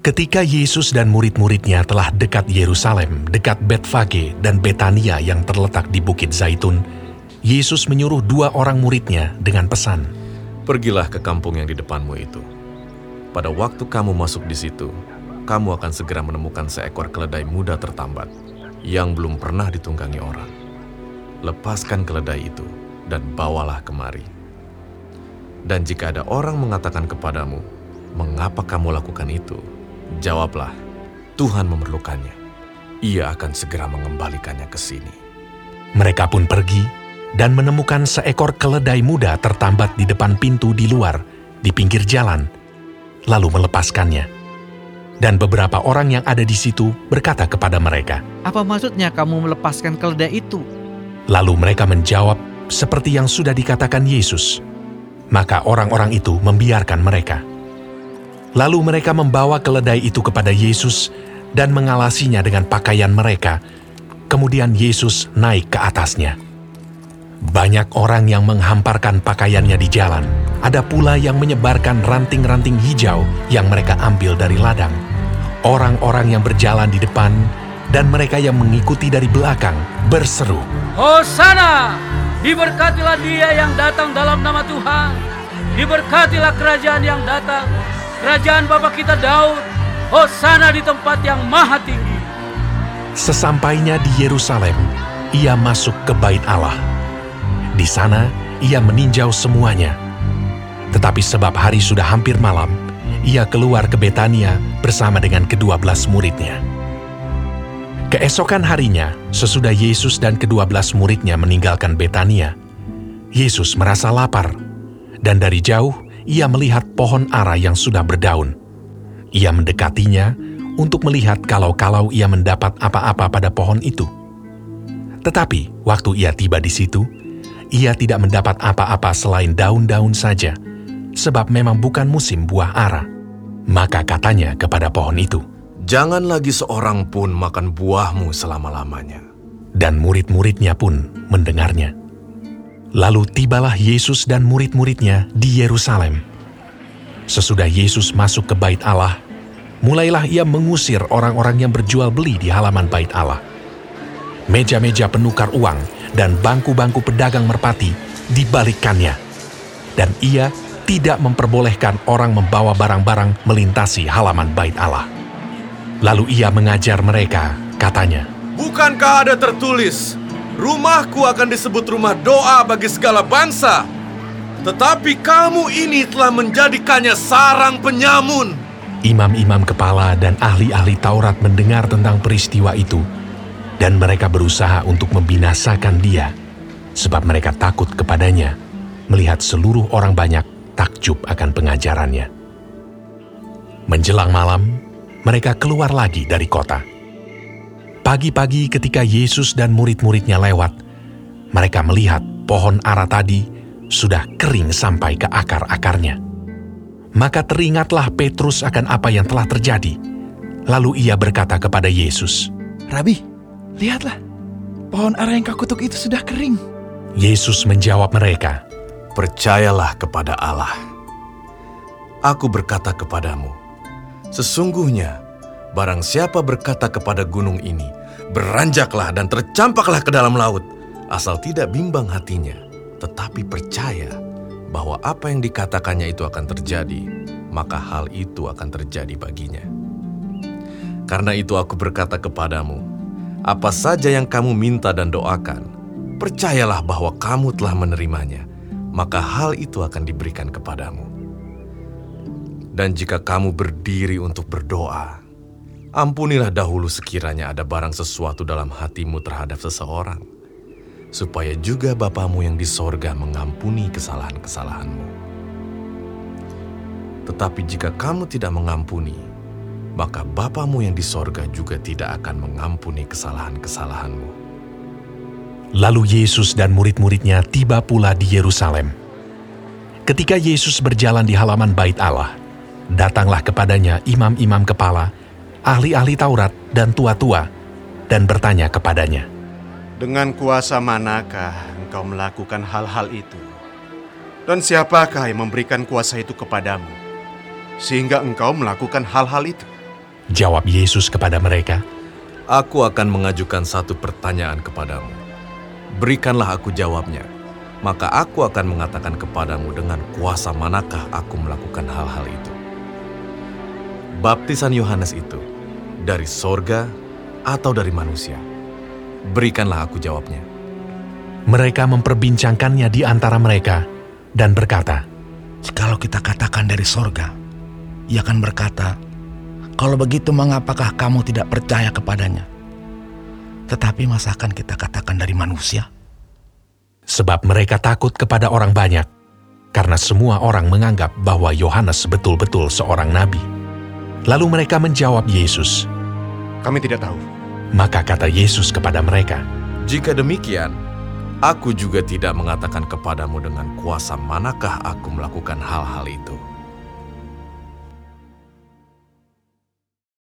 Ketika Yesus dan murid-muridnya telah dekat Yerusalem, dekat Betfage dan Betania yang terletak di Bukit Zaitun, Yesus menyuruh dua orang muridnya dengan pesan, Pergilah ke kampung yang di depanmu itu. Pada waktu kamu masuk di situ, kamu akan segera menemukan seekor keledai muda tertambat yang belum pernah ditunggangi orang. Lepaskan keledai itu dan bawalah kemari. Dan jika ada orang mengatakan kepadamu, "Mengapa kamu lakukan itu?" Jawablah, "Tuhan memerlukannya. Ia akan segera mengembalikannya ke sini." Mereka pun pergi dan menemukan seekor keledai muda tertambat di depan pintu di luar, di pinggir jalan, lalu melepaskannya. Dan beberapa orang yang ada di situ berkata kepada mereka, Apa maksudnya kamu melepaskan keledai itu? Lalu mereka menjawab seperti yang sudah dikatakan Yesus. Maka orang-orang itu membiarkan mereka. Lalu mereka membawa keledai itu kepada Yesus dan mengalasinya dengan pakaian mereka. Kemudian Yesus naik ke atasnya. Banyak orang yang menghamparkan pakaiannya di jalan. Ada pula yang menyebarkan ranting-ranting hijau yang mereka ambil dari ladang. Orang-orang yang berjalan di depan dan mereka yang mengikuti dari belakang berseru, Hosana! Diberkatilah dia yang datang dalam nama Tuhan. Diberkatilah kerajaan yang datang. Kerajaan Bapa kita Daud. Hosana di tempat yang maha tinggi. Sesampainya di Yerusalem, ia masuk ke bait Allah. Di sana, ia meninjau semuanya. Tetapi sebab hari sudah hampir malam, ia keluar ke Betania bersama dengan kedua belas muridnya. Keesokan harinya, sesudah Yesus dan kedua belas muridnya meninggalkan Betania, Yesus merasa lapar, dan dari jauh ia melihat pohon ara yang sudah berdaun. Ia mendekatinya untuk melihat kalau-kalau ia mendapat apa-apa pada pohon itu. Tetapi waktu ia tiba di situ, ia tidak mendapat apa-apa selain daun-daun saja, sebab memang bukan musim buah ara. Maka katanya kepada pohon itu, Jangan lagi seorang pun makan buahmu selama-lamanya. dan murid-muridnya pun mendengarnya. Lalu tibalah Yesus dan murid-muridnya di Yerusalem. Sesudah Yesus masuk ke bait Allah, mulailah ia mengusir orang-orang yang berjual beli di halaman bait Allah. Meja-meja penukar uang dan bangku-bangku pedagang merpati dibalikkannya. Dan ia tidak memperbolehkan orang membawa barang-barang melintasi halaman bait Allah. Lalu ia mengajar mereka, katanya, Bukankah ada tertulis, rumahku akan disebut rumah doa bagi segala bangsa? Tetapi kamu ini telah menjadikannya sarang penyamun. Imam-imam kepala dan ahli-ahli Taurat mendengar tentang peristiwa itu, dan mereka berusaha untuk membinasakan dia, sebab mereka takut kepadanya, melihat seluruh orang banyak takjub akan pengajarannya. Menjelang malam, mereka keluar lagi dari kota. Pagi-pagi ketika Yesus dan murid-muridnya lewat, mereka melihat pohon ara tadi sudah kering sampai ke akar-akarnya. Maka teringatlah Petrus akan apa yang telah terjadi. Lalu ia berkata kepada Yesus, Rabi, lihatlah. Pohon ara yang kau kutuk itu sudah kering. Yesus menjawab mereka, Percayalah kepada Allah. Aku berkata kepadamu, sesungguhnya barang siapa berkata kepada gunung ini, beranjaklah dan tercampaklah ke dalam laut, asal tidak bimbang hatinya, tetapi percaya bahwa apa yang dikatakannya itu akan terjadi, maka hal itu akan terjadi baginya. Karena itu aku berkata kepadamu, apa saja yang kamu minta dan doakan, percayalah bahwa kamu telah menerimanya, maka hal itu akan diberikan kepadamu. Dan jika kamu berdiri untuk berdoa, ampunilah dahulu sekiranya ada barang sesuatu dalam hatimu terhadap seseorang, supaya juga Bapamu yang di sorga mengampuni kesalahan-kesalahanmu. Tetapi jika kamu tidak mengampuni, maka Bapamu yang di sorga juga tidak akan mengampuni kesalahan-kesalahanmu. Lalu Yesus dan murid-muridnya tiba pula di Yerusalem. Ketika Yesus berjalan di halaman bait Allah, datanglah kepadanya imam-imam kepala, ahli-ahli Taurat dan tua-tua, dan bertanya kepadanya, Dengan kuasa manakah engkau melakukan hal-hal itu? Dan siapakah yang memberikan kuasa itu kepadamu? Sehingga engkau melakukan hal-hal itu. Jawab Yesus kepada mereka, Aku akan mengajukan satu pertanyaan kepadamu. Berikanlah aku jawabnya, maka aku akan mengatakan kepadamu dengan kuasa manakah aku melakukan hal-hal itu. Baptisan Yohanes itu dari sorga atau dari manusia? Berikanlah aku jawabnya. Mereka memperbincangkannya di antara mereka dan berkata, Jikalau kita katakan dari sorga, ia akan berkata, Kalau begitu mengapakah kamu tidak percaya kepadanya? Tetapi masakan kita katakan dari manusia? sebab mereka takut kepada orang banyak, karena semua orang menganggap bahwa Yohanes betul-betul seorang nabi. Lalu mereka menjawab Yesus. Kami tidak tahu. Maka kata Yesus kepada mereka, Jika demikian, aku juga tidak mengatakan kepadamu dengan kuasa manakah aku melakukan hal-hal itu.